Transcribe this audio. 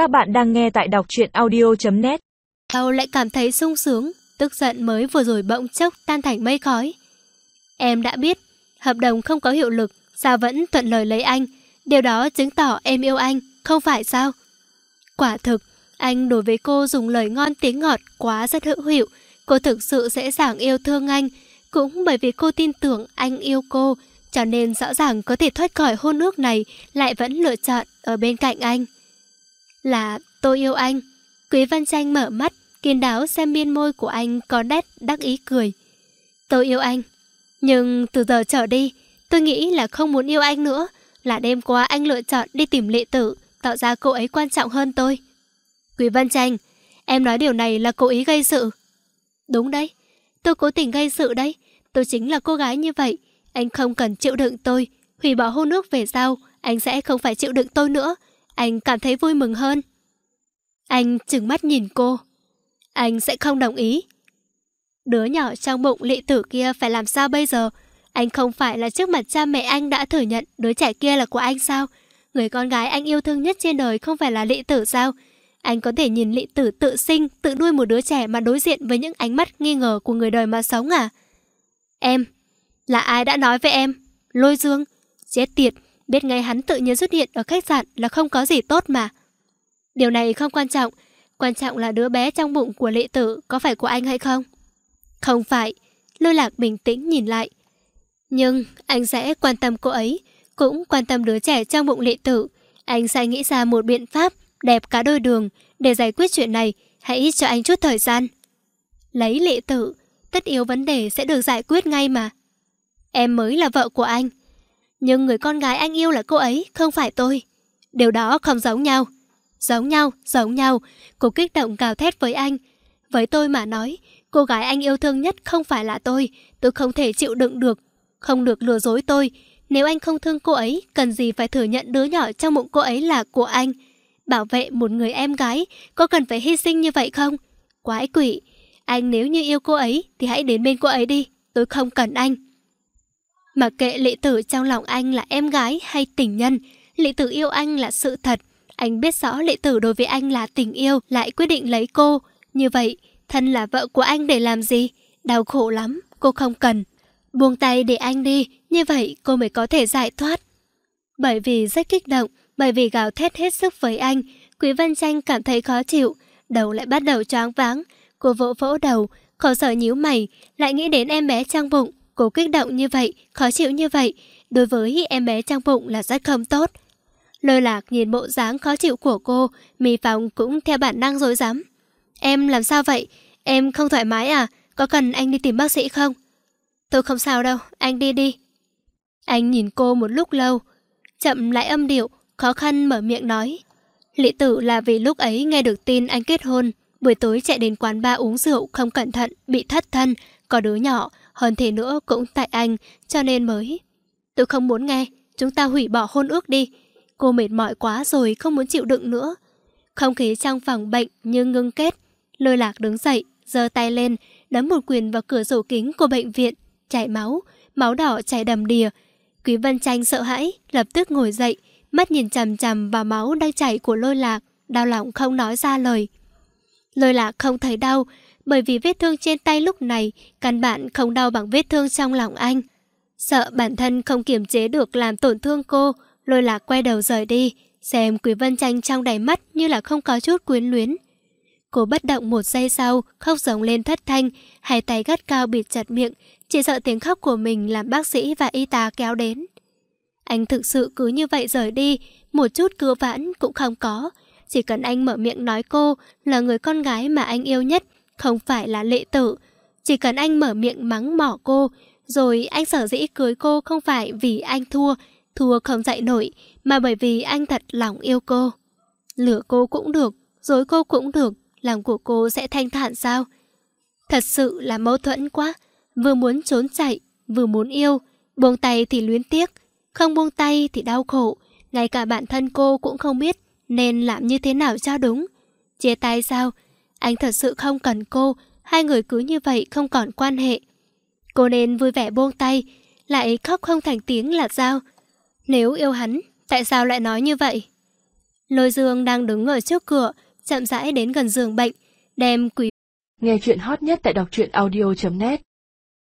Các bạn đang nghe tại đọc truyện audio.net tao lại cảm thấy sung sướng, tức giận mới vừa rồi bỗng chốc tan thành mây khói. Em đã biết, hợp đồng không có hiệu lực, sao vẫn thuận lời lấy anh. Điều đó chứng tỏ em yêu anh, không phải sao? Quả thực, anh đối với cô dùng lời ngon tiếng ngọt quá rất hữu hiệu. Cô thực sự dễ dàng yêu thương anh. Cũng bởi vì cô tin tưởng anh yêu cô, cho nên rõ ràng có thể thoát khỏi hôn ước này, lại vẫn lựa chọn ở bên cạnh anh. Là tôi yêu anh. Quý Văn Tranh mở mắt, kiên đáo xem biên môi của anh có nét đắc ý cười. Tôi yêu anh. Nhưng từ giờ trở đi, tôi nghĩ là không muốn yêu anh nữa. Là đêm qua anh lựa chọn đi tìm lệ tử, tạo ra cô ấy quan trọng hơn tôi. Quý Văn Tranh, em nói điều này là cố ý gây sự. Đúng đấy, tôi cố tình gây sự đấy. Tôi chính là cô gái như vậy. Anh không cần chịu đựng tôi. Hủy bỏ hôn nước về sau, anh sẽ không phải chịu đựng tôi nữa. Anh cảm thấy vui mừng hơn. Anh trừng mắt nhìn cô. Anh sẽ không đồng ý. Đứa nhỏ trong bụng lị tử kia phải làm sao bây giờ? Anh không phải là trước mặt cha mẹ anh đã thừa nhận đứa trẻ kia là của anh sao? Người con gái anh yêu thương nhất trên đời không phải là lị tử sao? Anh có thể nhìn lị tử tự sinh, tự nuôi một đứa trẻ mà đối diện với những ánh mắt nghi ngờ của người đời mà sống à? Em, là ai đã nói với em? Lôi dương, chết tiệt, biết ngay hắn tự nhiên xuất hiện ở khách sạn là không có gì tốt mà. Điều này không quan trọng, quan trọng là đứa bé trong bụng của lệ tử có phải của anh hay không? Không phải, lôi lạc bình tĩnh nhìn lại. Nhưng anh sẽ quan tâm cô ấy, cũng quan tâm đứa trẻ trong bụng lệ tử. Anh sẽ nghĩ ra một biện pháp đẹp cả đôi đường để giải quyết chuyện này, hãy cho anh chút thời gian. Lấy lệ tử, tất yếu vấn đề sẽ được giải quyết ngay mà. Em mới là vợ của anh. Nhưng người con gái anh yêu là cô ấy, không phải tôi. Điều đó không giống nhau. Giống nhau, giống nhau. Cô kích động gào thét với anh. Với tôi mà nói, cô gái anh yêu thương nhất không phải là tôi. Tôi không thể chịu đựng được. Không được lừa dối tôi. Nếu anh không thương cô ấy, cần gì phải thừa nhận đứa nhỏ trong bụng cô ấy là của anh. Bảo vệ một người em gái, có cần phải hy sinh như vậy không? Quái quỷ. Anh nếu như yêu cô ấy, thì hãy đến bên cô ấy đi. Tôi không cần anh. Mà kệ lệ tử trong lòng anh là em gái hay tình nhân, lệ tử yêu anh là sự thật. Anh biết rõ lệ tử đối với anh là tình yêu, lại quyết định lấy cô. Như vậy, thân là vợ của anh để làm gì? Đau khổ lắm, cô không cần. Buông tay để anh đi, như vậy cô mới có thể giải thoát. Bởi vì rất kích động, bởi vì gào thét hết sức với anh, Quý Văn Tranh cảm thấy khó chịu, đầu lại bắt đầu choáng váng. Cô vỗ vỗ đầu, khổ sở nhíu mày, lại nghĩ đến em bé trong bụng. Cô kích động như vậy, khó chịu như vậy, đối với em bé trong bụng là rất không tốt. Lôi lạc nhìn bộ dáng khó chịu của cô, mì phòng cũng theo bản năng dối dám. Em làm sao vậy? Em không thoải mái à? Có cần anh đi tìm bác sĩ không? Tôi không sao đâu, anh đi đi. Anh nhìn cô một lúc lâu, chậm lại âm điệu, khó khăn mở miệng nói. Lị tử là vì lúc ấy nghe được tin anh kết hôn, buổi tối chạy đến quán ba uống rượu không cẩn thận, bị thất thân, có đứa nhỏ, hơn thế nữa cũng tại anh, cho nên mới. Tôi không muốn nghe, chúng ta hủy bỏ hôn ước đi. Cô mệt mỏi quá rồi, không muốn chịu đựng nữa. Không khí trong phòng bệnh như ngưng kết. Lôi lạc đứng dậy, giơ tay lên, đấm một quyền vào cửa sổ kính của bệnh viện, chảy máu, máu đỏ chảy đầm đìa. Quý Vân Tranh sợ hãi, lập tức ngồi dậy, mắt nhìn chằm chằm vào máu đang chảy của lôi lạc, đau lòng không nói ra lời. Lôi lạc không thấy đau, bởi vì vết thương trên tay lúc này căn bản không đau bằng vết thương trong lòng anh. Sợ bản thân không kiềm chế được làm tổn thương cô, lôi lạc quay đầu rời đi, xem Quý Vân Tranh trong đầy mắt như là không có chút quyến luyến. Cô bất động một giây sau, khóc giống lên thất thanh, hai tay gắt cao bịt chặt miệng, chỉ sợ tiếng khóc của mình làm bác sĩ và y tá kéo đến. Anh thực sự cứ như vậy rời đi, một chút cưa vãn cũng không có. Chỉ cần anh mở miệng nói cô là người con gái mà anh yêu nhất, không phải là lệ tử. Chỉ cần anh mở miệng mắng mỏ cô, rồi anh sở dĩ cưới cô không phải vì anh thua, thua không dạy nổi, mà bởi vì anh thật lòng yêu cô. Lửa cô cũng được, dối cô cũng được, lòng của cô sẽ thanh thản sao? Thật sự là mâu thuẫn quá, vừa muốn trốn chạy, vừa muốn yêu, buông tay thì luyến tiếc, không buông tay thì đau khổ, ngay cả bản thân cô cũng không biết nên làm như thế nào cho đúng. Chia tay sao? Anh thật sự không cần cô, hai người cứ như vậy không còn quan hệ. Cô nên vui vẻ buông tay, lại khóc không thành tiếng là sao? Nếu yêu hắn, tại sao lại nói như vậy? Lôi Dương đang đứng ở trước cửa, chậm rãi đến gần giường bệnh, đem quý Nghe chuyện hot nhất tại đọc truyện audio.net